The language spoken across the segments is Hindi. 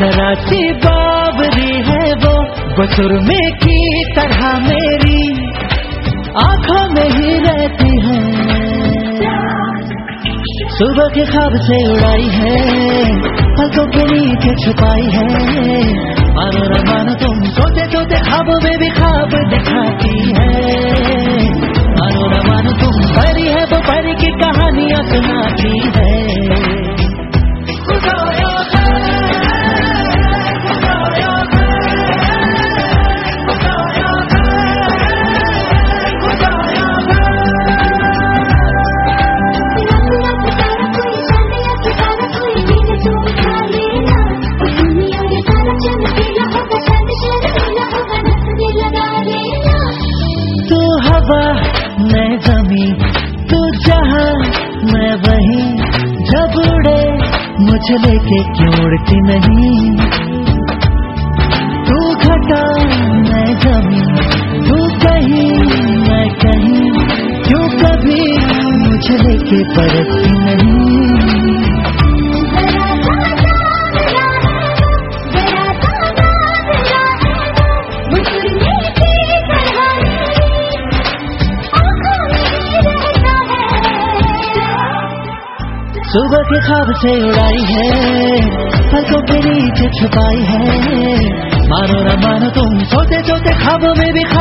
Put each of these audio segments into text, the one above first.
सी बाबरी है वो बसुरमे की तरह मेरी। आँखों में ही रहती है। सुबह के खाब से उड़ाई है, पलकों के नीचे छुपाई है। मानो न मानो तुम सोते सोते खाब में भी खाब दिखाती हवा मैं जमी, तू जहाँ, मैं वही। जब उड़े मुझे लेके क्यों उड़ती नहीं। तू घटा, मैं जमी, तू कहीं, मैं कहीं। क्यों कभी मुझे लेके पड़ती नहीं? सुबह के खाब से उड़ाई है, पलकों के नीचे छुपाई है। मानो ना मानो तुम सोते सोते खाबों में भी खाब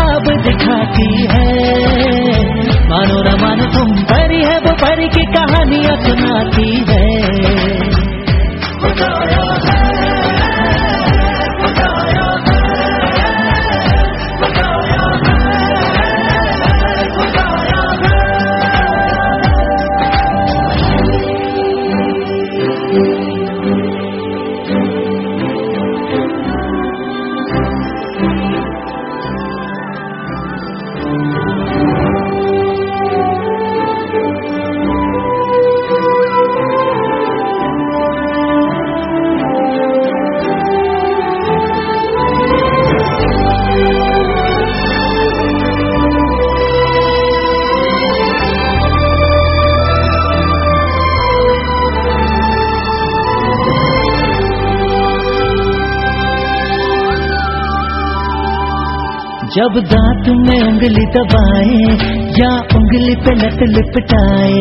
जब दांत में उंगली दबाए या उंगली पे लट लिपटाए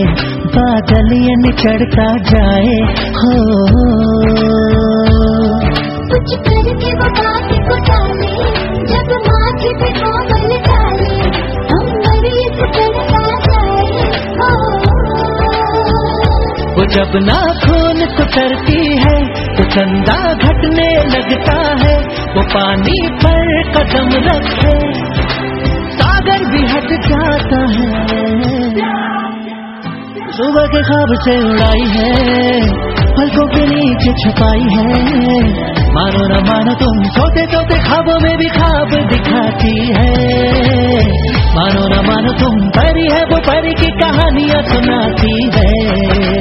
बादल ये निचड़ता जाए हो कुछ करके वो बात को टाले जब माथे पे डाले हम करता जाए हो वो जब नाखून कुतरती है तो चंदा घटने लगता है वो पानी पर कदम रखे। सागर भी हट जाता है, सुबह के खाब से उड़ाई है, पलकों के नीचे छुपाई है। मानो न मानो तुम सोते सोते खाबों में भी खाब दिखाती है। मानो न मानो तुम परी है, वो परी की कहानियाँ सुनाती है।